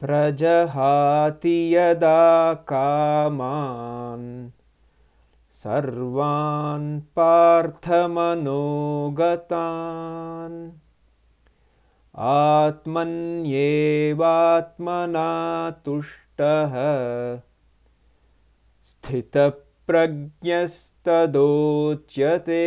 प्रजहाति यदा कामान् सर्वान् पार्थमनोगतान्। आत्मन्येवात्मना तुष्टः स्थितप्रज्ञस्तदोच्यते।